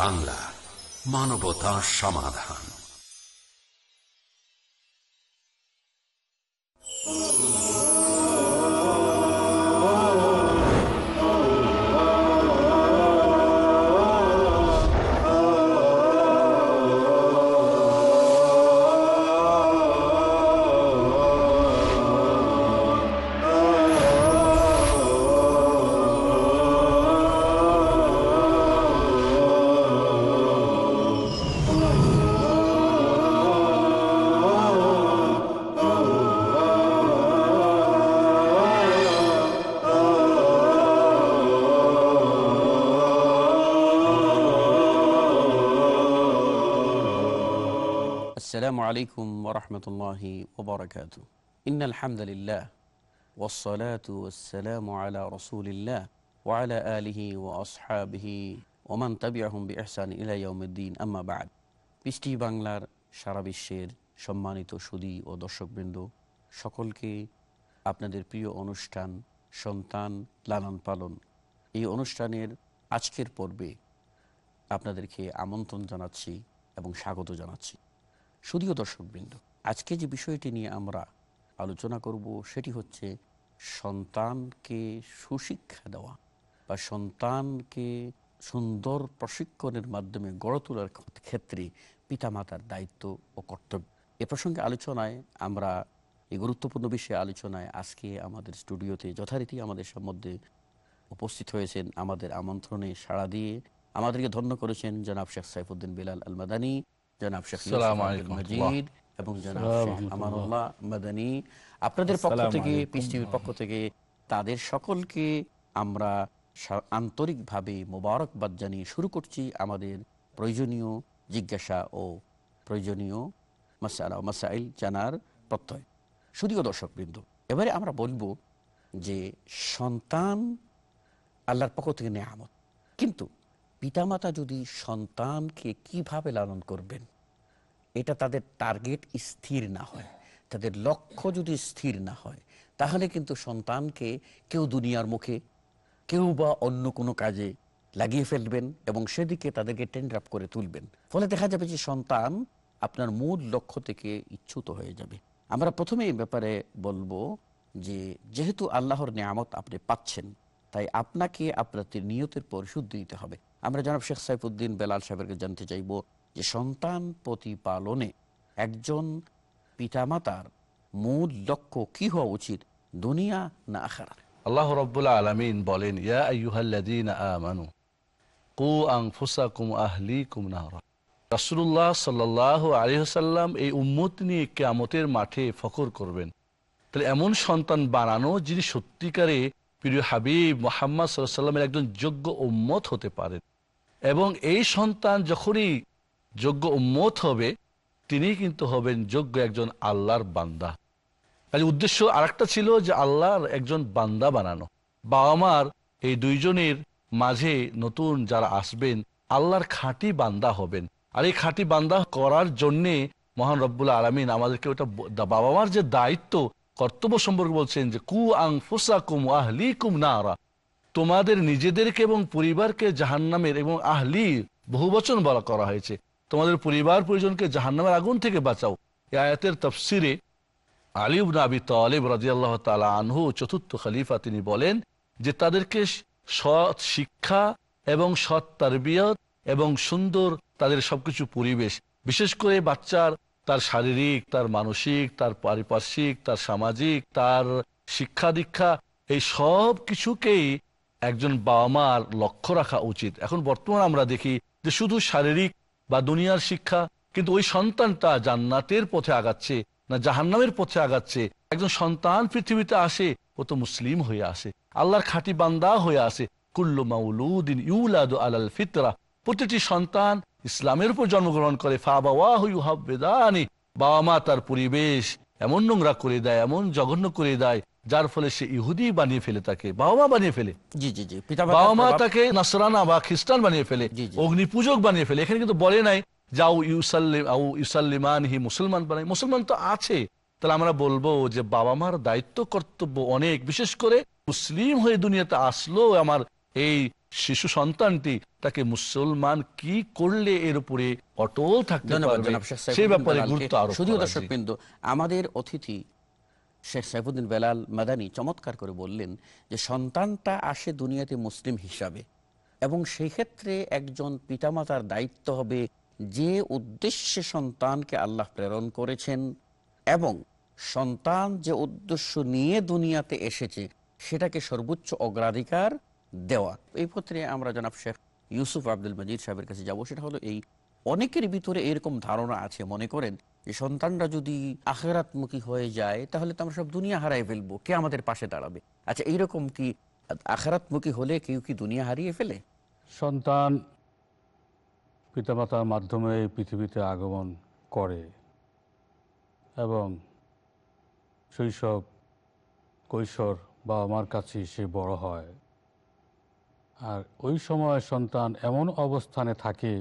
বাংলা মানবতা সমাধান। আসসালামু আলাইকুম ওরহমতুল্লাহি ওবরাকাত ইন্নাল হামদুলিল্লাহ ওসলাতু ওসালামু আলা রসুলিল্লাহ ওয়ালা আলিহি ও আসহাবিহি ওমান তাবিয়াহম বি এহসান ইলাইয়াউমুদ্দিন আম্মা বাদ পৃষ্টি বাংলার সারা বিশ্বের সম্মানিত সুদী ও দর্শকবৃন্দ, সকলকে আপনাদের প্রিয় অনুষ্ঠান, সন্তান লালন পালন। এই অনুষ্ঠানের আজকের পর্বে আপনাদেরকে আমন্ত্রণ জানাচ্ছি এবং স্বাগত জানাচ্ছি। শুধুও দর্শকবৃন্দ। আজকে যে বিষয়টি নিয়ে আমরা আলোচনা করব সেটি হচ্ছে সন্তানকে সুশিক্ষা দেওয়া বা সন্তানকে সুন্দর প্রশিক্ষণের মাধ্যমে গড়ে তোলার ক্ষেত্রে পিতামাতার দায়িত্ব ও কর্তব্য। এ প্রসঙ্গে আলোচনায় আমরা এই গুরুত্বপূর্ণ বিষয়ে আলোচনায় আজকে আমাদের স্টুডিওতে যথারীতি আমাদের মধ্যে উপস্থিত হয়েছেন আমাদের আমন্ত্রণে সাড়া দিয়ে আমাদেরকে ধন্য করেছেন জনাব শেখ সাইফুদ্দিন বিলাল আল মাদানী জনাব শেখ মজিদ এবং জনাব শেখ আমানুল্লাহ মাদানী। আপনাদের পক্ষ থেকে পিস টিভির পক্ষ থেকে তাদের সকলকে আমরা আন্তরিকভাবে মোবারকবাদ জানিয়ে শুরু করছি আমাদের প্রয়োজনীয় জিজ্ঞাসা ও প্রয়োজনীয় মাসালা মাসাইল জানার প্রত্যয়। শুধুও দর্শকবৃন্দ এবারে আমরা বলব যে সন্তান আল্লাহর পক্ষ থেকে নেয়ামত। কিন্তু পিতামাতা যদি সন্তানকে কীভাবে লালন করবেন? এটা তাদের টার্গেট স্থির না হয়। তাদের লক্ষ্য যদি স্থির না হয়, তাহলে কিন্তু সন্তানকে কেউ দুনিয়ার মুখে, কেউ বা অন্য কোনো কাজে লাগিয়ে ফেলবেন এবং সেদিকে তাদেরকে টেন্ড আপ করে তুলবেন। ফলে দেখা যাবে যে সন্তান আপনার মূল লক্ষ্য থেকে ইচ্যুত হয়ে যাবে। আমরা প্রথমে এই ব্যাপারে বলব যে, যেহেতু আল্লাহর নিয়ামত আপনি পাচ্ছেন, তাই আপনাকে আপনাদের নিয়তের পরিশুদ্ধ দিতে হবে। আমরা জনাব শেখ সাইফুদ্দিন বেলাল সাহেবকে জানতে চাইব যে সন্তান প্রতিপালনে একজন পিতামাতার মূল লক্ষ্য কি হওয়া উচিত, দুনিয়া না আখারা আল্লাহ রব্বুল্লাহ আলমিন বলেন, ইয়া আইয়ুহাল্লাযীন আমানু, কু আনফুসাকুম আহলিকুম নারা। রাসূলুল্লাহ সাল্লাল্লাহু আলাইহি ওয়াসাল্লাম এই নিয়ে কিয়ামতের মাঠে ফখর করবেন। তাহলে এমন সন্তান বানানো যিনি সত্যিকারে প্রিয় হাবিব সাল্লামের একজন যোগ্য উম্মত হতে পারেন। এবং এই সন্তান যখনই যোগ্য উম্মত হবে, তিনি কিন্তু হবেন যোগ্য একজন আল্লাহর বান্দা। কাজে উদ্দেশ্য আরেকটা ছিল যে আল্লাহর একজন বান্দা বানানো। বাবা মার এই দুইজনের মাঝে নতুন যারা আসবেন, আল্লাহর খাঁটি বান্দা হবেন। আর এই খাঁটি বান্দা করার জন্যে মহান রব্বুল্লা আলমিন আমাদেরকে ওটা বাবা মার যে দায়িত্ব, কর্তব্য সম্পর্কে বলছেন যে কু আং ফুসাকুম আহলিকুম নারা। তোমাদের নিজেদেরকে এবং পরিবারকে জাহান্নামের এবং আহলি বহু বচন বলা করা হয়েছে। তোমাদের পরিবার পরিজনকে জাহান্নামের আগুন থেকে বাঁচাও। এই আয়াতের তফসিরে আলিউব নাবি তালেব রাজিয়াল্লাহ তালা আনহু চতুর্থ খালিফা তিনি বলেন যে তাদেরকে সৎ শিক্ষা এবং সৎ তারবিয়ত এবং সুন্দর তাদের সবকিছু পরিবেশ, বিশেষ করে বাচ্চার তার শারীরিক, তার মানসিক, তার পারিপার্শ্বিক, তার সামাজিক, তার শিক্ষা দীক্ষা, এই সব কিছুকেই একজন বাবা মার লক্ষ্য রাখা উচিত। এখন বর্তমান আমরা দেখি যে শুধু শারীরিক বা দুনিয়ার শিক্ষা, কিন্তু ওই সন্তানটা জান্নাতের পথে আগাচ্ছে না জাহান্নামের পথে আগাচ্ছে। একজন সন্তান পৃথিবীতে আসে, ও তো মুসলিম হয়ে আসে। আল্লাহর খাঁটি বান্দা হয়ে আসে। কুল্লু মাউলুদিন ইউলাদু আলাল ফিতরা। প্রতিটি সন্তান ইসলামের উপর জন্মগ্রহণ করে। ফাবাওয়াহি বাবা মা তার পরিবেশ এমন নোংরা করে দেয়, এমন জঘন্য করে দেয় যার ফলে সে ইহুদি বানিয়ে ফেলে তাকে বাবা মা বানিয়ে ফেলে। জি জি জি বাবা মা তাকে নাসরানা বা খ্রিস্টান বানিয়ে ফেলে। অগ্নি পূজক বানিয়ে ফেলে। এখানে কিন্তু বলে নাই যাও ইউসাল্লিম আউ ইউসাল্লিমান হি মুসলমান বানাই। মুসলমান তো আছে। তাহলে আমরা বলব যে বাবা মার দায়িত্ব কর্তব্য অনেক। বিশেষ করে মুসলিম হয়ে দুনিয়াতে আসলো আমার এই শিশু সন্তানটি তাকে মুসলমান কি করলে এর উপরে অটল থাকতে পারবে? সেই ব্যাপারে। গুরুত্ব আরোপ শুধুও করা, দর্শক বিন্দু আমাদের অতিথি শেখ সাইফুদ্দিন বেলাল মাদানি চমৎকার করে বললেন যে সন্তানটা আসে দুনিয়াতে মুসলিম হিসাবে এবং সেই ক্ষেত্রে একজন পিতামাতার দায়িত্ব হবে যে উদ্দেশ্যে সন্তানকে আল্লাহ প্রেরণ করেছেন এবং সন্তান যে উদ্দেশ্য নিয়ে দুনিয়াতে এসেছে সেটাকে সর্বোচ্চ অগ্রাধিকার দেওয়া। এই ক্ষেত্রে আমরা জনাব শেখ ইউসুফ আব্দুল মজিদ সাহেবের কাছে যাব। সেটা হলো এই, অনেকের ভিতরে এরকম ধারণা আছে, মনে করেন যে সন্তানরা যদি আখেরাতমুখী হয়ে যায়, তাহলে তো আমরা সব দুনিয়া হারাই ফেলব। কে আমাদের পাশে দাঁড়াবে? আচ্ছা এইরকম কি আখেরাতমুখী হলে কেউ কি দুনিয়া হারিয়ে ফেলে? সন্তান পিতামাতার মাধ্যমে এই পৃথিবীতে আগমন করে এবং শৈশব, কৈশোর বাবা মার কাছে সে বড় হয়। আর ওই সময় সন্তান এমন অবস্থানে থাকে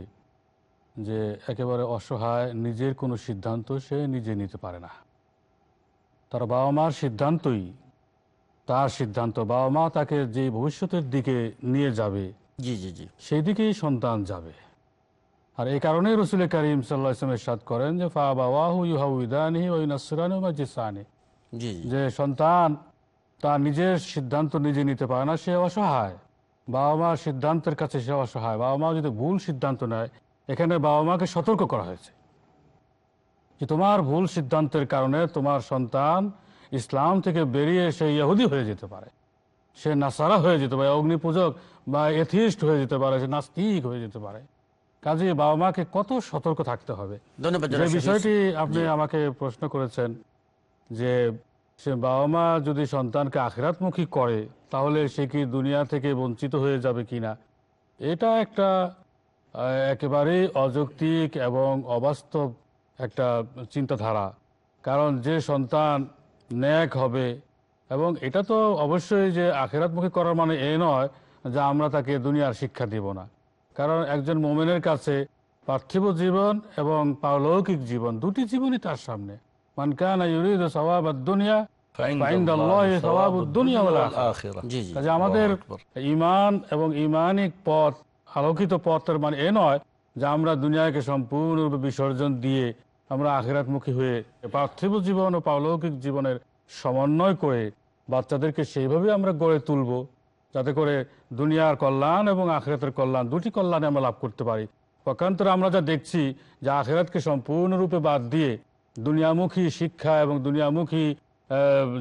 যে একেবারে অসহায় নিজের কোনো সিদ্ধান্ত সে নিজে নিতে পারে না। তার বাবা মার সিদ্ধান্তই তার সিদ্ধান্ত। বাবা মা তাকে যে ভবিষ্যতের দিকে নিয়ে যাবে জি জি জি। সেই দিকেই সন্তান যাবে। আর এই কারণেই রসুল করিম সাল্লাহ ইসলামের সাদ করেন যে ফা বাহু ইউহাউদানি ওই নাসরানি ও জিসানি যে সন্তান তার নিজের সিদ্ধান্ত নিজে নিতে পারে না সে অসহায়। বাবা মার সিদ্ধান্তের কাছে সে অসহায়। বাবা মা যদি ভুল সিদ্ধান্ত নেয় এখানে বাবা মাকে সতর্ক করা হয়েছে যে তোমার ভুল সিদ্ধান্তের কারণে তোমার সন্তান ইসলাম থেকে বেরিয়ে সে ইহুদি হয়ে যেতে পারে। সে নাসারা হয়ে যেতে পারে অগ্নিপূজক বা এথিস্ট হয়ে যেতে পারে সে নাস্তিক হয়ে যেতে পারে। কাজে বাবা মাকে কত সতর্ক থাকতে হবে? ধন্যবাদ যে বিষয়টি আপনি আমাকে প্রশ্ন করেছেন যে সে বাবা মা যদি সন্তানকে আখেরাতমুখী করে তাহলে সে কি দুনিয়া থেকে বঞ্চিত হয়ে যাবে কিনা? এটা একটা একেবারেই অযৌক্তিক এবং অবাস্তব একটা চিন্তাধারা। কারণ যে সন্তান ন্যাক হবে এবং এটা তো অবশ্যই যে আখেরাতমুখী করার মানে এ নয় যে আমরা তাকে দুনিয়ার শিক্ষা দিব না। কারণ একজন মোমেনের কাছে পার্থিব জীবন এবং পারলৌকিক জীবন দুটি জীবনই তার সামনে। মানকানা ইউরিদ দুনিয়া আমাদের ইমান এবং ইমানিক পথ আলোকিত পথ তার মানে এ নয় যে আমরা দুনিয়াকে সম্পূর্ণরূপে বিসর্জন দিয়ে আমরা আখেরাতমুখী হয়ে পার্থিব জীবন ও পারলৌকিক জীবনের সমন্বয় করে বাচ্চাদেরকে সেইভাবে আমরা গড়ে তুলব যাতে করে দুনিয়ার কল্যাণ এবং আখেরাতের কল্যাণ দুটি কল্যাণে আমরা লাভ করতে পারি। পক্ষান্তরে আমরা যা দেখছি যে আখেরাতকে সম্পূর্ণরূপে বাদ দিয়ে দুনিয়ামুখী শিক্ষা এবং দুনিয়ামুখী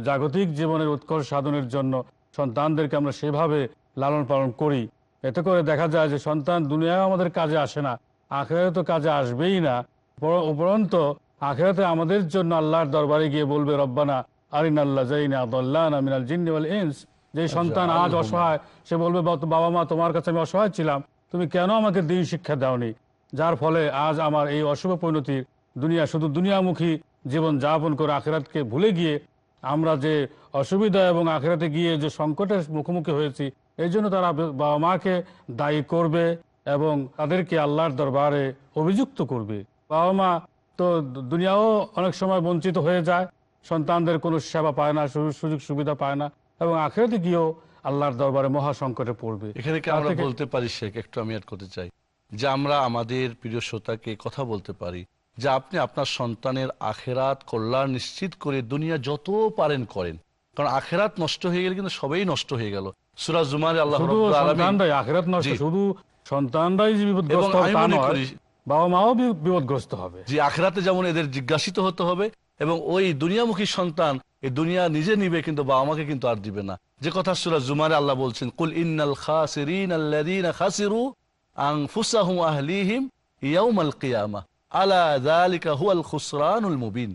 জাগতিক জীবনের উৎকর্ষ সাধনের জন্য সন্তানদেরকে আমরা সেভাবে লালন পালন করি। এতে করে দেখা যায় যে সন্তান দুনিয়ায় আমাদের কাজে আসে না আখেরাতে তো কাজে আসবেই না। উপরন্ত আখেরাতে আমাদের জন্য আল্লাহর দরবারে গিয়ে বলবে রব্বানা আরিন আল্লাহ জাইনা আদাল্লাহ মিনাল জিন্নি ওয়াল ইনস। যে সন্তান আজ অসহায় সে বলবে "বা- বাবা মা তোমার কাছে আমি অসহায় ছিলাম। তুমি কেন আমাকে দিন শিক্ষা দাওনি? যার ফলে আজ আমার এই অশুভ পরিণতির দুনিয়া শুধু দুনিয়ামুখী জীবন যাপন করে আখেরাতকে ভুলে গিয়ে আমরা যে অসুবিধা এবং আখেরাতে গিয়ে যে সংকটের মুখোমুখি হয়েছি এই জন্য তারা বাবা মাকে দায়ী করবে এবং তাদেরকে আল্লাহর দরবারে অভিযুক্ত করবে। বাবা মা তো দুনিয়াও অনেক সময় বঞ্চিত হয়ে যায় সন্তানদের কোনো সেবা পায় না সুযোগ সুবিধা পায় না এবং আখেরাতে গিয়েও আল্লাহর দরবারে মহা সংকটে পড়বে। এখানে কি আমরা বলতে পারি শেখ একটু আমি অ্যাড করতে চাই যে আমরা আমাদের প্রিয় শ্রোতাকে কথা বলতে পারি যে আপনি আপনার সন্তানের আখেরাত কল্যাণ নিশ্চিত করে দুনিয়া যত পারেন করেন। কারণ আখেরাত নষ্ট হয়ে গেলে কিন্তু সবাই নষ্ট হয়ে গেল। জুমারে আল্লাহ শুধু সন্তানরাই আখেরাত নষ্ট শুধু সন্তানরাই যে বিপদগ্রস্ত হবে তা নয় বাবা মাও বিপদগ্রস্ত হবে। যে আখেরাতে যেমন এদের জিজ্ঞাসিত হতে হবে এবং ওই দুনিয়ামুখী সন্তান এই দুনিয়া নিজে নিবে কিন্তু বাবা মাকে কিন্তু আর দিবে না। যে কথা সুরা জুমারে আল্লাহ বলছেন কুল ইন্নাল খাসিরিন আল্লাযীনা খাসিরু আনফুসাহুম আহলিহিম ইয়াউমাল কিয়ামা। আলা যালিকা হুয়াল খুসরানুল মুবিন।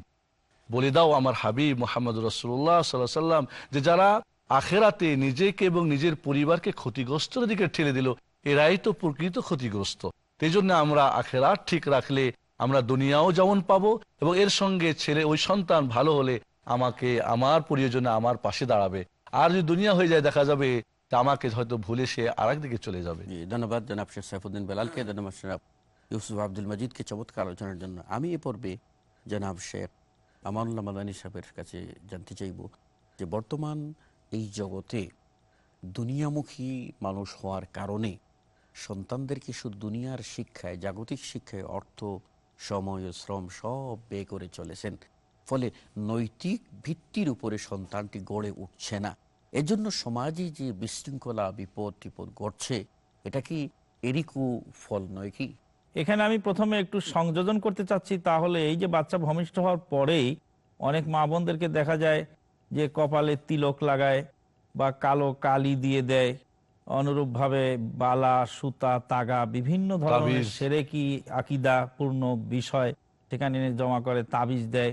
বলে দাও আমার হাবিব মোহাম্মদ রসুল্লাহ সাল্লাহ সাল্লাম যে যারা আখেরাতে নিজেকে এবং নিজের পরিবারকে ক্ষতিগ্রস্তর দিকে ঠেলে দিল। এরাই তো প্রকৃত ক্ষতিগ্রস্ত। এই জন্য আমরা আখেরাত ঠিক রাখলে আমরা দুনিয়াও যেমন পাবো এবং এর সঙ্গে ছেলে, ওই সন্তান ভালো হলে আমাকে, আমার প্রিয়জনে আমার পাশে দাঁড়াবে। আর যদি দুনিয়া হয়ে যায়, দেখা যাবে আমাকে হয়তো ভুলে সে আরেক দিকে চলে যাবে। ধন্যবাদ জনাব শেখ সাইফুদ্দিন বেলালকে, ধন্যবাদ জনাব ইউসুফ আব্দুল মজিদকে চমৎকার আলোচনার জন্য। আমি এ পর্বে জনাব শেখ আমানুল্লাহ মাদানী সাহেবের কাছে জানতে চাইব যে বর্তমান এই জগতে দুনিয়ামুখী মানুষ হওয়ার কারণে সন্তানদেরকে শুধু দুনিয়ার শিক্ষায়, জাগতিক শিক্ষায় অর্থ, সময় শ্রম সব ব্যয় করে চলেছেন। ফলে নৈতিক ভিত্তির উপরে সন্তানটি গড়ে উঠছে না। এজন্য সমাজে যে বিশৃঙ্খলা, বিপদ, টিপদ ঘটছে, এটা কি এরিকু ফল নয় কি? এখানে আমি প্রথমে একটু সংযোজন করতে চাচ্ছি, তাহলে এই যে বাচ্চা ভূমিষ্ঠ হওয়ার পরেই অনেক মা বোনদেরকে দেখা যায় যে কপালে তিলক লাগায় বা কালো কালি দিয়ে দেয় অনুরূপভাবে বালা সুতা তাগা বিভিন্ন ধরনের। সেরেকি আকিদা পূর্ণ বিষয় সেখানে জমা করে তাবিজ দেয়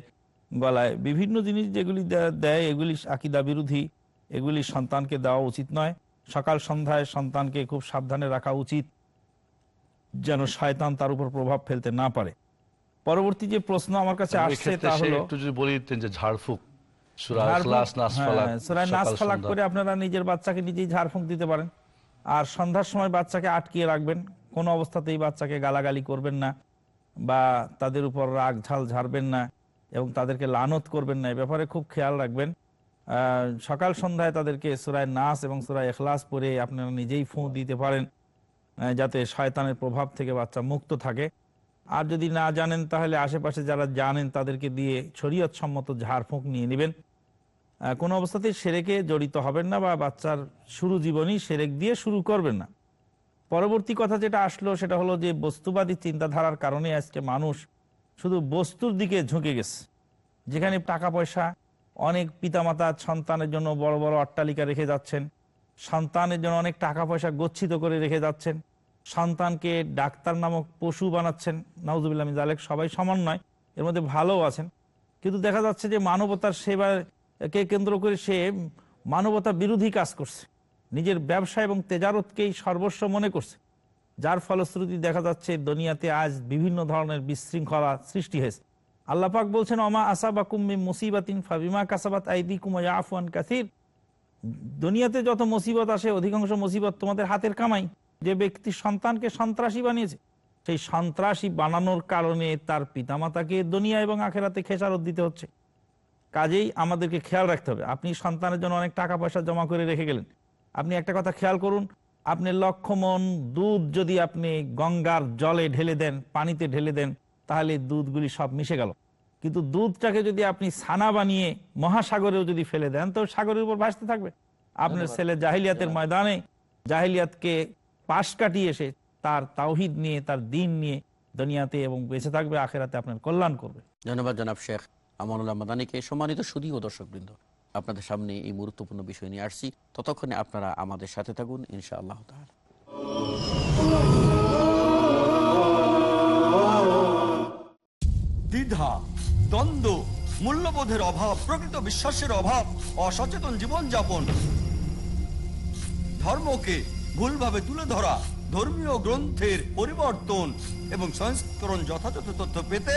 গলায় বিভিন্ন জিনিস যেগুলি দেয় এগুলি আকিদা বিরোধী এগুলি সন্তানকে দেওয়া উচিত নয় সকাল সন্ধ্যায় সন্তানকে খুব সাবধানে রাখা উচিত যেন শয়তান তার উপর প্রভাব ফেলতে না পারে পরবর্তী যে প্রশ্ন আমার কাছে আসছে তা হলো একটু যদি বলে দিতেন যে ঝাড়ফুঁক ঝাড়ফুঁক- হ্যাঁ, সূরা নাস সকাল ফালাক সন্ধ্যা। করে আপনারা নিজের বাচ্চাকে নিজেই ঝাড়ফুঁক দিতে পারেন। আর সন্ধ্যার সময় বাচ্চাকে আটকিয়ে রাখবেন। কোনো অবস্থাতেই বাচ্চাকে গালাগালি করবেন না বা তাদের উপর রাগ ঝাল ঝাড়বেন না এবং তাদেরকে লানত করবেন না। এ ব্যাপারে খুব খেয়াল রাখবেন। সকাল সন্ধ্যায় তাদেরকে সুরায় নাস এবং সুরায় এখলাস পরে আপনারা নিজেই ফুঁ দিতে পারেন যাতে শয়তানের প্রভাব থেকে বাচ্চা মুক্ত থাকে। আর যদি না জানেন তাহলে আশেপাশে যারা জানেন তাদেরকে দিয়ে শরীয়ত সম্মত ঝাড়ফুঁক নিয়ে নেবেন। কোনো অবস্থাতেই সেরেকে জড়িত হবেন না বা বাচ্চার শুরু জীবনই সেরেক দিয়ে শুরু করবেন না। পরবর্তী কথা যেটা আসলো সেটা হলো যে বস্তুবাদী চিন্তাধারার কারণে আজকে মানুষ শুধু বস্তুর দিকে ঝুঁকে গেছে। যেখানে টাকা পয়সা, অনেক পিতামাতা সন্তানের জন্য বড় বড় অট্টালিকা রেখে যাচ্ছেন, সন্তানের জন্য অনেক টাকা পয়সা গচ্ছিত করে রেখে যাচ্ছেন, সন্তানকে ডাক্তার নামক পশু বানাচ্ছেন, নাউজুবিল্লাহ জালেক সবাই সমান নয়, এর মধ্যে ভালোও আছেন। কিন্তু দেখা যাচ্ছে যে মানবতার সেবাকে কেন্দ্র করে সে মানবতা বিরোধী কাজ করছে। নিজের ব্যবসা এবং তেজারতকেই সর্বস্ব মনে করছে। যার ফলশ্রুতি দেখা যাচ্ছে, দুনিয়াতে আজ বিভিন্ন ধরনের বিশৃঙ্খলা সৃষ্টি হয়েছে। আল্লাপাক বলছেন অমা আসাবা কুম্মি মুসিবাতিন ফাবিমা কাসাবাত আইদি কুমায়া আফওয়ান কাসির। দুনিয়াতে যত মুসিবত আসে, অধিকাংশ মুসিবত তোমাদের হাতের কামাই। যে ব্যক্তি সন্তানকে সন্ত্রাসী বানিয়েছে, সেই সন্ত্রাসী বানানোর কারণে তার পিতামাতাকে দুনিয়া এবং আখেরাতে খেসারত দিতে হচ্ছে। কাজেই আমাদেরকে খেয়াল রাখতে হবে। আপনি সন্তানের জন্য অনেক টাকা পয়সা জমা করে রেখে গেলেন। আপনি একটা কথা খেয়াল করুন আপনি লক্ষ মন দুধ যদি আপনি গঙ্গার জলে ঢেলে দেন পানিতে ঢেলে দেন তাহলে দুধগুলি সব মিশে গেল। কিন্তু দুধটাকে যদি আপনি ছানা বানিয়ে মহাসাগরেও যদি ফেলে দেন তো সাগরের উপর ভাসতে থাকবে। আপনার ছেলে জাহিলিয়াতের ময়দানে জাহিলিয়াতকে পাশ কাটিয়ে এসে তার তাওহিদ নিয়ে তার দিন নিয়ে দুনিয়াতে এবং বেঁচে থাকবে আখেরাতে আপনার কল্যাণ করবে। ধন্যবাদ জনাব শেখ। আমানুল্লাহ মাদানিকে সম্মানিত সুদী ও দর্শকবৃন্দ, আপনাদের সামনে এই গুরুত্বপূর্ণ বিষয় নিয়ে আসছি। ততক্ষণে আপনারা আমাদের সাথে থাকুন ইনশা আল্লাহ দ্বিধা, দ্বন্দ্ব, মূল্যবোধের অভাব, প্রকৃত বিশ্বাসের অভাব, অসচেতন জীবনযাপন, ধর্মকে ভুলভাবে তুলে ধরা, ধর্মীয় গ্রন্থের পরিবর্তন এবং সংস্করণ যথাযথ তথ্য পেতে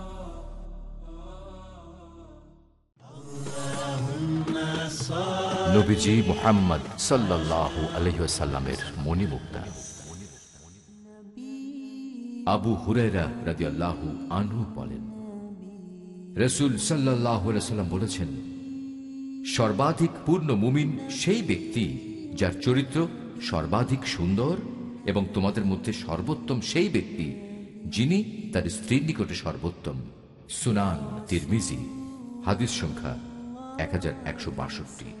নবীজি মোহাম্মদ সাল্লাহ আলহ্লামের মণিমুক্তা। আবু হুরেরা রাদিয়াল্লাহু আনহু বলেন, রসুল সাল্লাহ সাল্লাম বলেছেন, সর্বাধিক পূর্ণ মুমিন সেই ব্যক্তি যার চরিত্র সর্বাধিক সুন্দর এবং তোমাদের মধ্যে সর্বোত্তম সেই ব্যক্তি যিনি তার স্ত্রীর নিকটে সর্বোত্তম। সুনান তিরমিজি, হাদিস সংখ্যা এক হাজার একশো বাষট্টি।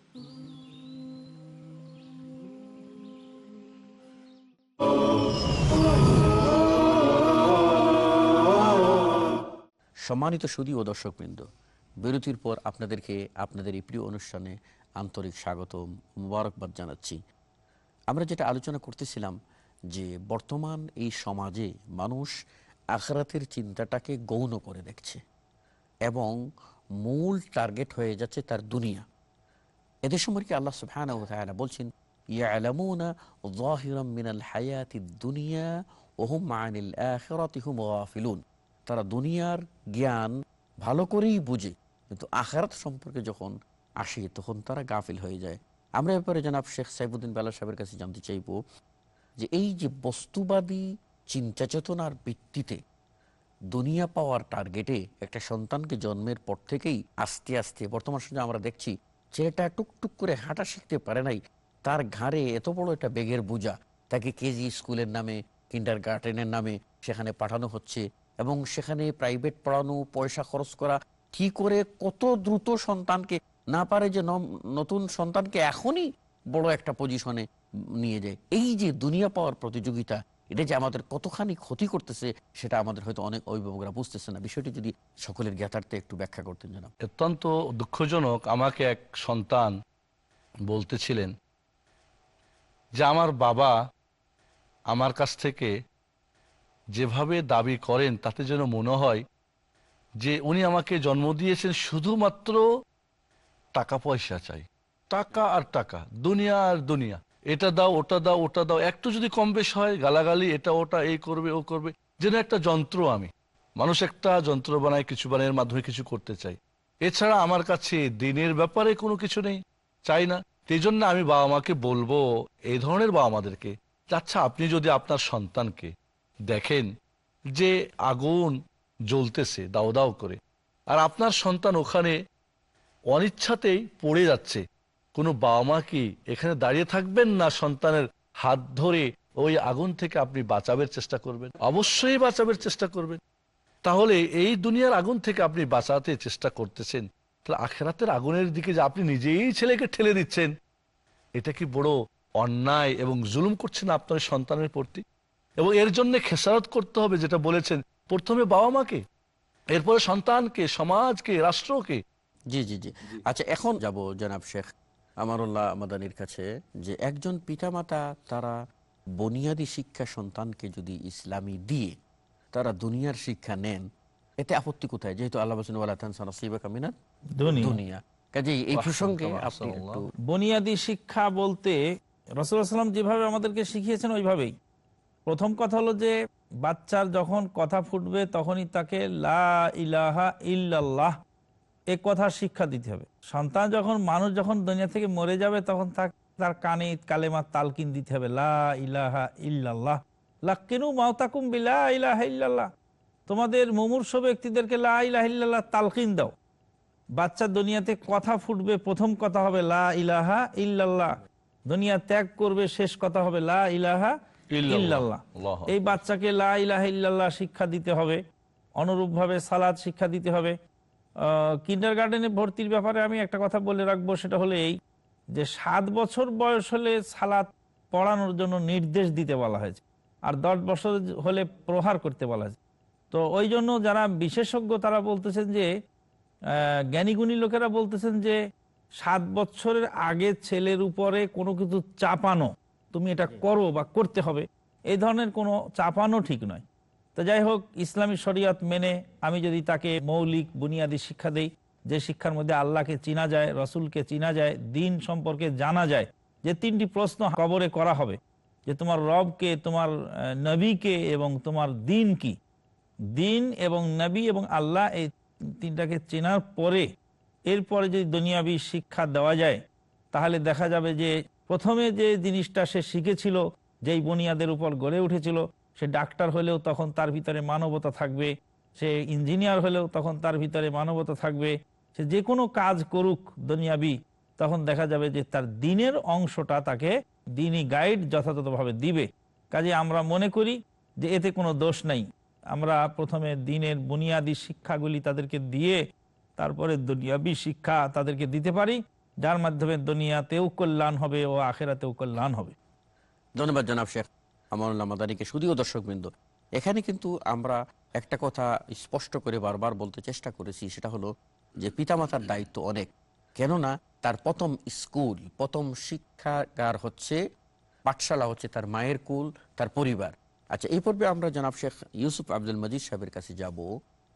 সম্মানিত সুদী ও দর্শকবৃন্দ, বিরতির পর আপনাদেরকে আপনাদের এই প্রিয় অনুষ্ঠানে আন্তরিক স্বাগত মুবারকবাদ জানাচ্ছি। আমরা যেটা আলোচনা করতেছিলাম যে বর্তমান এই সমাজে মানুষ আখরাতের চিন্তাটাকে গৌণ করে দেখছে এবং মূল টার্গেট হয়ে যাচ্ছে তার দুনিয়া। এদের সম্পর্কে আল্লাহ সুফহানা বলছেন মিনাল হায়াতিদ দুনিয়া তারা দুনিয়ার জ্ঞান ভালো করেই বুঝে, কিন্তু আখিরাত সম্পর্কে যখন আসে, তখন তারা গাফিল হয়ে যায়। আমরা ব্যাপারে জনাব শেখ সাইবুদ্দিন বেলা সাহেবের কাছে জানতে চাইব যে এই যে বস্তুবাদী চিন্তা চেতনার ভিত্তিতে দুনিয়া পাওয়ার টার্গেটে একটা সন্তানকে জন্মের পর থেকেই আস্তে আস্তে বর্তমান সময়ে আমরা দেখছি, ছেলেটা টুকটুক করে হাঁটা শিখতে পারে নাই তার ঘাড়ে এত বড় একটা বেগের বোঝা তাকে কেজি স্কুলের নামে কিন্ডার গার্ডেনের নামে সেখানে পাঠানো হচ্ছে এবং সেখানে প্রাইভেট পড়ানো, পয়সা খরচ করা, কি করে কত দ্রুত সন্তানকে, না পারে যে নতুন সন্তানকে এখনই বড় একটা পজিশনে নিয়ে যায়। এই যে দুনিয়া পাওয়ার প্রতিযোগিতা, এটা যে আমাদের কতখানি ক্ষতি করতেছে, সেটা আমাদের হয়তো অনেক অভিভাবকরা বুঝতেছে না। বিষয়টি যদি সকলের জ্ঞাতার্থে একটু ব্যাখ্যা করতেন, জানাব। অত্যন্ত দুঃখজনক আমাকে এক সন্তান বলতেছিলেন যে আমার বাবা আমার কাছ থেকে যেভাবে দাবি করেন, তাতে যেন মনে হয় যে উনি আমাকে জন্ম দিয়েছেন শুধুমাত্র টাকা পয়সা চাই। টাকা আর টাকা, দুনিয়া আর দুনিয়া। এটা দাও, ওটা দাও ওটা দাও, একটু যদি কম বেশ হয়, গালাগালি, এটা, ওটা, এই করবে, ও করবে, যেন একটা যন্ত্র আমি। মানুষ একটা যন্ত্র বানায়, কিছু বানায়ের মাধ্যমে কিছু করতে চাই এছাড়া আমার কাছে দিনের ব্যাপারে কোনো কিছু নেই, চাই না। সেই জন্য আমি বাবা মাকে বলব এই ধরনের বাবা মাদেরকে। আচ্ছা আপনি যদি আপনার সন্তানকে দেখেন যে আগুন জ্বলতেছে দাও দাও করে, আর আপনার সন্তান ওখানে অনিচ্ছাতেই পড়ে যাচ্ছে, কোনো বাবা মা কি এখানে দাঁড়িয়ে থাকবেন না সন্তানের হাত ধরে ওই আগুন থেকে আপনি বাঁচাবের চেষ্টা করবেন? অবশ্যই বাঁচাবের চেষ্টা করবেন। তাহলে এই দুনিয়ার আগুন থেকে আপনি বাঁচাতে চেষ্টা করতেছেন। তাহলে আখেরাতের আগুনের দিকে যে আপনি নিজেই ছেলেকে ঠেলে দিচ্ছেন, এটা কি বড় অন্যায় এবং জুলুম করছেন আপনার সন্তানের প্রতি? এবং এর জন্য খেসারত করতে হবে, যেটা বলেছেন প্রথমে বাবা মাকে, এরপরে সন্তানকে, সমাজকে, রাষ্ট্রকে। জি জি জি। আচ্ছা এখন যাব জনাব শেখ আমারুল্লাহ মাদানির কাছে, যে একজন পিতামাতা তারা বুনিয়াদী শিক্ষা সন্তানকে যদি ইসলামী দিয়ে তারা দুনিয়ার শিক্ষা নেন এতে আপত্তি কোথায়? যেহেতু আল্লাহ বলছেন ওয়ালা তানসা নসিবাকা মিনাত দুনিয়া। দুনিয়া। এই প্রসঙ্গে আপনি বুনিয়াদী শিক্ষা বলতে রসুলাম যেভাবে আমাদেরকে শিখিয়েছেন ওইভাবেই। প্রথম কথা হলো যে বাচ্চার যখন কথা ফুটবে তখনই তাকে লা ইলাহা ইল্লাল্লাহ এ কথা শিক্ষা দিতে হবে। সন্তান যখন মানুষ যখন দুনিয়া থেকে মরে যাবে তখন তাক- তার কানে কালেমার তালকিন দিতে হবে লা ইলাহা ইল্লাল্লাহ। লাক্কিনু মাওতাকুম বিলা ইলাহা ইল্লাল্লাহ। তোমাদের মুমূর্ষ ব্যক্তিদেরকে লা ইলাহা তালকিন দাও। বাচ্চা দুনিয়াতে কথা ফুটবে প্রথম কথা হবে লা ইলাহা ইল্লাল্লাহ। দুনিয়া ত্যাগ করবে শেষ কথা হবে লা ইলাহা ইল্লাল্লাহ। এই বাচ্চাকে লা ইলাহা ইল্লাল্লাহ শিক্ষা দিতে হবে অনুরূপভাবে সালাদ শিক্ষা দিতে হবে। কিন্ডার গার্ডেনে ভর্তির ব্যাপারে আমি একটা কথা বলে রাখব সেটা হলো এই যে সাত বছর বয়স হলে সালাদ পড়ানোর জন্য নির্দেশ দিতে বলা হয়েছে আর দশ বছর হলে প্রহার করতে বলা হয়েছে। তো ওই জন্য যারা বিশেষজ্ঞ, তারা বলতেছেন যে জ্ঞানীগুণী লোকেরা বলতেছেন যে, সাত বছরের আগে ছেলের উপরে কোনো কিছু চাপানো, তুমি এটা করো বা করতে হবে, এই ধরনের কোনো চাপানো ঠিক নয়। তো যাই হোক, ইসলামী শরীয়ত মেনে আমি যদি তাকে মৌলিক বুনিয়াদী শিক্ষা দেই, যে শিক্ষার মধ্যে আল্লাহকে চিনা যায়, রসুলকে চিনা যায়, দিন সম্পর্কে জানা যায়, যে তিনটি প্রশ্ন কবরে করা হবে, যে তোমার রবকে, তোমার নবীকে এবং তোমার দিন কি দিন এবং নবী এবং আল্লাহ এই তিনটাকে চেনার পরে, এরপরে যদি দুনিয়াবী শিক্ষা দেওয়া যায়, তাহলে দেখা যাবে যে প্রথমে যে জিনিসটা সে শিখেছিল, যেই বুনিয়াদের উপর গড়ে উঠেছিল, সে ডাক্তার হলেও তখন তার ভিতরে মানবতা থাকবে, সে ইঞ্জিনিয়ার হলেও তখন তার ভিতরে মানবতা থাকবে, সে যে কোনো কাজ করুক দুনিয়াবি, তখন দেখা যাবে যে তার দিনের অংশটা তাকে দিনই গাইড যথাযথভাবে দিবে। কাজে আমরা মনে করি যে এতে কোনো দোষ নাই। আমরা প্রথমে দিনের বুনিয়াদী শিক্ষাগুলি তাদেরকে দিয়ে তারপরে দুনিয়াবী শিক্ষা তাদেরকে দিতে পারি, যার মাধ্যমে দুনিয়াতেও কল্যাণ হবে ও আখেরাতেও কল্যাণ হবে। ধন্যবাদ জনাব শেখ আমানুল্লাহ মাদানিকে। শুধুও দর্শকবৃন্দ, এখানে কিন্তু আমরা একটা কথা স্পষ্ট করে বারবার বলতে চেষ্টা করেছি, সেটা হলো যে পিতামাতার দায়িত্ব অনেক। কেননা তার প্রথম স্কুল, প্রথম শিক্ষাগার হচ্ছে, পাঠশালা হচ্ছে তার মায়ের কুল, তার পরিবার। আচ্ছা এই পর্বে আমরা জনাব শেখ ইউসুফ আব্দুল মজিদ সাহেবের কাছে যাব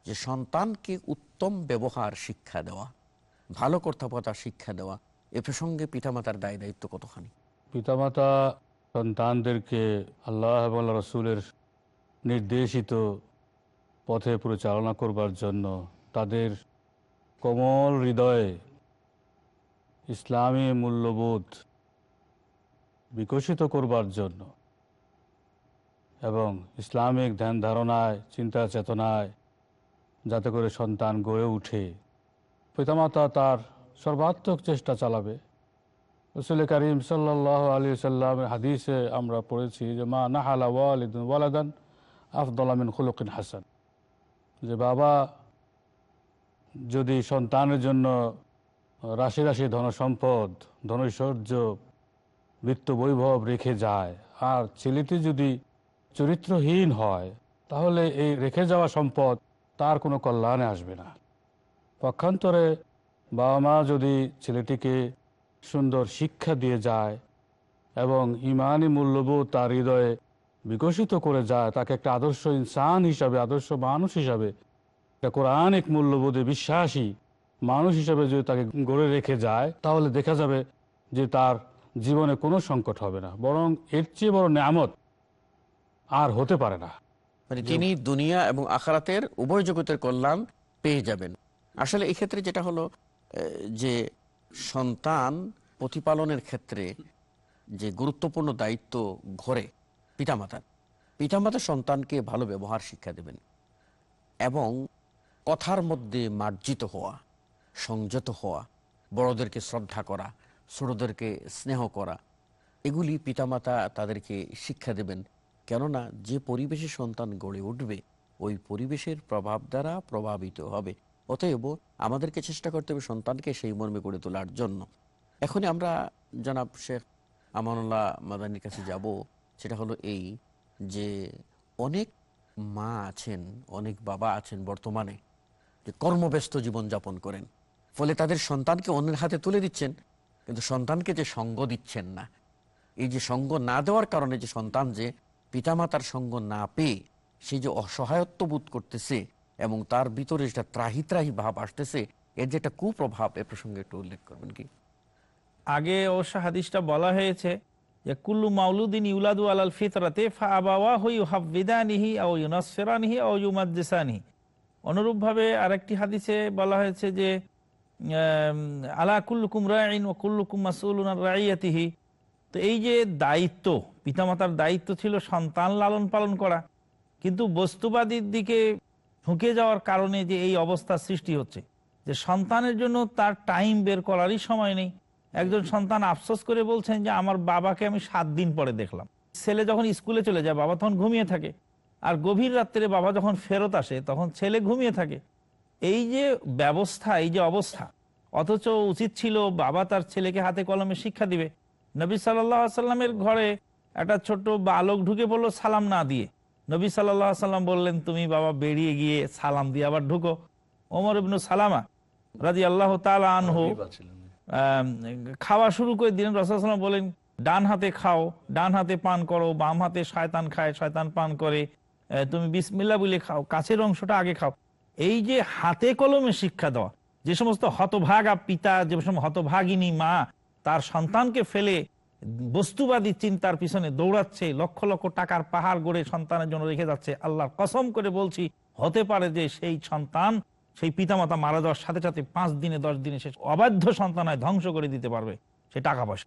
যে সন্তানকে উত্তম ব্যবহার শিক্ষা দেওয়া, ভালো কর্তব্যতা শিক্ষা দেওয়া, এ প্রসঙ্গে পিতামাতার দায় দায়িত্ব কতখানি? পিতামাতা সন্তানদেরকে আল্লাহ রসুলের নির্দেশিত পথে পরিচালনা করবার জন্য তাদের কোমল হৃদয়ে ইসলামী মূল্যবোধ বিকশিত করবার জন্য এবং ইসলামিক ধ্যান ধারণায়, চিন্তা চেতনায় যাতে করে সন্তান গড়ে উঠে। পিতামাতা তার সর্বাত্মক চেষ্টা চালাবে। রসুল করিম সাল্লাহ আলী সাল্লামের হাদিসে আমরা পড়েছি যে, মা নাহালা ওয়ালিদুন ওয়ালাদান আফদলামিন খুলুকিন হাসান। যে বাবা যদি সন্তানের জন্য রাশি রাশি ধনসম্পদ, ধনৈশ্বর্য বৃত্ত বৈভব রেখে যায়, আর ছেলেটি যদি চরিত্রহীন হয়, তাহলে এই রেখে যাওয়া সম্পদ তার কোনো কল্যাণে আসবে না। পক্ষান্তরে বাবা মা যদি ছেলেটিকে সুন্দর শিক্ষা দিয়ে যায় এবং ইমানি মূল্যবোধ তার হৃদয়ে বিকশিত করে যায়, তাকে একটা আদর্শ ইনসান হিসাবে, আদর্শ মানুষ হিসাবে, একটা কোরআনিক মূল্যবোধে বিশ্বাসী মানুষ হিসাবে যদি তাকে গড়ে রেখে যায়, তাহলে দেখা যাবে যে তার জীবনে কোনো সংকট হবে না। বরং এর চেয়ে বড় নিয়ামত আর হতে পারে না। মানে তিনি দুনিয়া এবং আখারাতের উভয় জগতের কল্যাণ পেয়ে যাবেন। আসলে ক্ষেত্রে যেটা হলো যে সন্তান প্রতিপালনের ক্ষেত্রে যে গুরুত্বপূর্ণ দায়িত্ব ঘরে পিতামাতার পিতামাতা সন্তানকে ভালো ব্যবহার শিক্ষা দেবেন এবং কথার মধ্যে মার্জিত হওয়া, সংযত হওয়া, বড়দেরকে শ্রদ্ধা করা, ছোটদেরকে স্নেহ করা, এগুলি পিতামাতা তাদেরকে শিক্ষা দেবেন কেননা যে পরিবেশে সন্তান গড়ে উঠবে, ওই পরিবেশের প্রভাব দ্বারা প্রভাবিত হবে। অতএব আমাদেরকে চেষ্টা করতে হবে সন্তানকে সেই মর্মে গড়ে তোলার জন্য। এখনই আমরা জনাব শেখ আমানুল্লাহ মাদানির কাছে যাব। সেটা হলো এই যে অনেক মা আছেন, অনেক বাবা আছেন বর্তমানে, যে কর্মব্যস্ত জীবনযাপন করেন। ফলে তাদের সন্তানকে অন্যের হাতে তুলে দিচ্ছেন, কিন্তু সন্তানকে যে সঙ্গ দিচ্ছেন না, এই যে সঙ্গ না দেওয়ার কারণে যে সন্তান যে পিতামাতার সঙ্গ না পেয়ে সে যে অসহায়ত্ব বোধ করতেছে এবং তার ভিতরে যেটা ত্রাহি ত্রাহি ভাব আসতেছে, এর যে একটা কুপ্রভাব এ প্রসঙ্গে একটু উল্লেখ করবেন কি? আগে অবশ্য হাদিসটা বলা হয়েছে যে, কুল্লু মাউলুদ্দিন ইউলাদু আলাল ফিতরাতে ফাবাওয়া হুই হাফিদানিহি ও ইউনাসফেরানিহি ও ইউমাদ্দিসানিহি অনুরূপভাবে আরেকটি হাদিসে বলা হয়েছে যে আলা কুল্লুকুম রাইন ও কুল্লুকুম আন রাইয়াতিহি। তো এই যে দায়িত্ব, পিতামাতার দায়িত্ব ছিল সন্তান লালন পালন করা, কিন্তু বস্তুবাদীর দিকে ঝুঁকে যাওয়ার কারণে যে এই অবস্থার সৃষ্টি হচ্ছে, যে সন্তানের জন্য তার টাইম বের করারই সময় নেই। একজন সন্তান আফসোস করে বলছেন যে, আমার বাবাকে আমি সাত দিন পরে দেখলাম। ছেলে যখন স্কুলে চলে যায়, বাবা তখন ঘুমিয়ে থাকে। আর গভীর রাত্রে বাবা যখন ফেরত আসে, তখন ছেলে ঘুমিয়ে থাকে। এই যে ব্যবস্থা, এই যে অবস্থা, অথচ উচিত ছিল বাবা তার ছেলেকে হাতে কলমে শিক্ষা দিবে। নবী সাল্লামের ঘরে একটা ছোট্ট বালক ঢুকে পড়ল সালাম না দিয়ে। নবী সাল্লাহ সাল্লাম বললেন তুমি বাবা বেরিয়ে গিয়ে সালাম দিয়ে আবার ঢুকো। ওমর ইবনু সালামা রাজি আল্লাহ তালা আনহু খাওয়া শুরু করে দিলেন। রসালাম বলেন ডান হাতে খাও ডান হাতে পান করো বাম হাতে শয়তান খায় শয়তান পান করে তুমি বিসমিল্লা বলে খাও কাছের অংশটা আগে খাও। এই যে হাতে কলমে শিক্ষা দেওয়া যে সমস্ত হতভাগা পিতা যে সমস্ত হতভাগিনী মা তার সন্তানকে ফেলে বস্তুবাদী চিন্তার পিছনে দৌড়াচ্ছে লক্ষ লক্ষ টাকার পাহাড় গড়ে সন্তানের জন্য রেখে যাচ্ছে। আল্লাহর কসম করে বলছি হতে পারে যে সেই সন্তান সেই পিতামাতা মারা যাওয়ার সাথে সাথে পাঁচ দিনে দশ দিনে সে অবাধ্য সন্তান হয় ধ্বংস করে দিতে পারবে। সে টাকা পয়সা।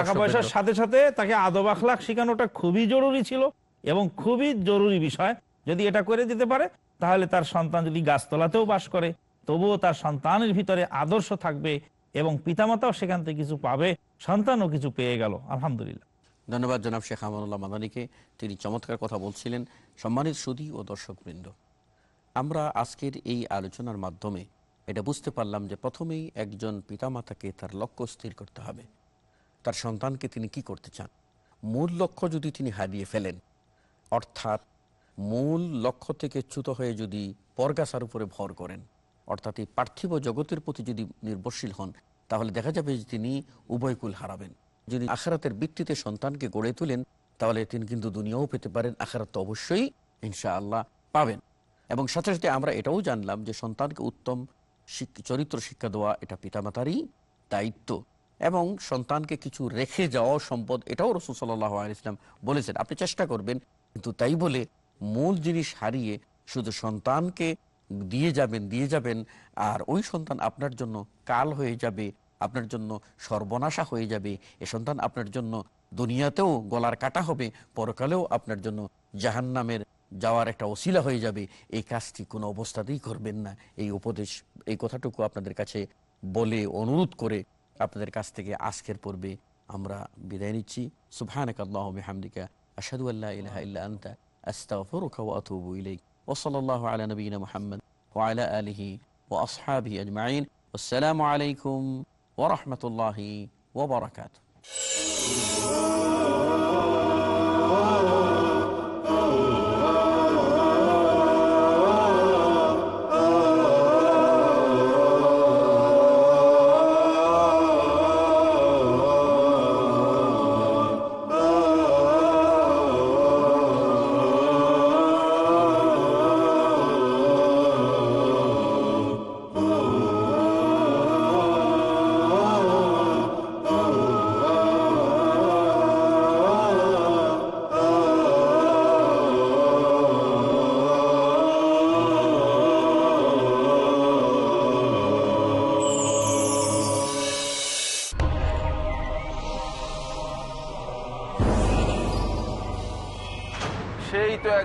টাকা পয়সার সাথে সাথে তাকে আদব আখলাখ শেখানোটা খুবই জরুরি ছিল এবং খুবই জরুরি বিষয়। যদি এটা করে দিতে পারে তাহলে তার সন্তান যদি গাছতলাতেও বাস করে তবুও তার সন্তানের ভিতরে আদর্শ থাকবে এবং পিতামাতাও সেখান থেকে কিছু পাবে, সন্তানও কিছু পেয়ে গেল। আলহামদুলিল্লাহ। ধন্যবাদ জনাব শেখ আমানুল্লাহ মাদানিকে। তিনি চমৎকার কথা বলছিলেন। সম্মানিত সুদী ও দর্শকবৃন্দ, আমরা আজকের এই আলোচনার মাধ্যমে এটা বুঝতে পারলাম যে প্রথমেই একজন পিতামাতাকে তার লক্ষ্য স্থির করতে হবে। তার সন্তানকে তিনি কি করতে চান? মূল লক্ষ্য যদি তিনি হারিয়ে ফেলেন, অর্থাৎ মূল লক্ষ্য থেকে চ্যুত হয়ে যদি পরগাছার উপরে ভর করেন অর্থাৎ এই পার্থিব জগতের প্রতি যদি নির্ভরশীল হন, তাহলে দেখা যাবে যে তিনি উভয়কুল হারাবেন। যদি আখারাতের ভিত্তিতে সন্তানকে গড়ে তোলেন, তাহলে তিনি কিন্তু দুনিয়াও পেতে পারেন, আখারাত তো অবশ্যই ইনশাআল্লাহ পাবেন। এবং সাথে সাথে আমরা এটাও জানলাম যে সন্তানকে উত্তম চরিত্র শিক্ষা দেওয়া এটা পিতামাতারই দায়িত্ব। এবং সন্তানকে কিছু রেখে যাওয়া সম্পদ এটাও রসুল সাল্লাহ ইসলাম বলেছেন, আপনি চেষ্টা করবেন, কিন্তু তাই বলে মূল জিনিস হারিয়ে শুধু সন্তানকে দিয়ে যাবেন দিয়ে যাবেন, আর ওই সন্তান আপনার জন্য কাল হয়ে যাবে, আপনার জন্য সর্বনাশা হয়ে যাবে। এ সন্তান আপনার জন্য দুনিয়াতেও গলার কাটা হবে, পরকালেও আপনার জন্য জাহান্নামের যাওয়ার একটা ওসিলা হয়ে যাবে। এই কাজটি কোনো অবস্থাতেই করবেন না। এই উপদেশ, এই কথাটুকু আপনাদের কাছে বলে অনুরোধ করে আপনাদের কাছ থেকে আজকের পর্বে আমরা বিদায় নিচ্ছি। সুবহানাক আল্লাহু বিহামদিকা। আশহাদু আল্লা আনতা। আতুবু ইলাইক। ওয়া সাল্লাল্লাহু আলা নবিয়িনা মুহাম্মদ ওয়া আলা আলিহি ওয়া আসহাবিহি আজমাইন আসসালামু আলাইকুম ওয়া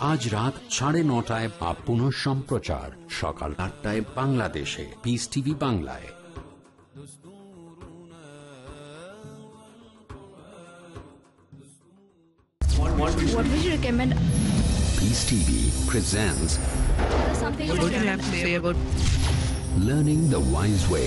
আজ রাত সাড়ে নটায় বা পুনঃ সম্প্রচার সকাল আটটায় বাংলাদেশে পিস টিভি বাংলায় What would you recommend? Peace TV presents Something What do you have to say about learning the wise way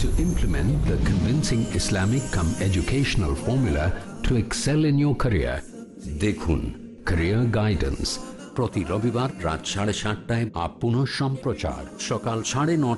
To implement the convincing Islamic come educational formula to excel in your career. দেখুন Career Guidance প্রতি রবিবার রাত সাড়ে সাতটায় up পুনঃ সম্প্রচার সকাল সাড়ে নটা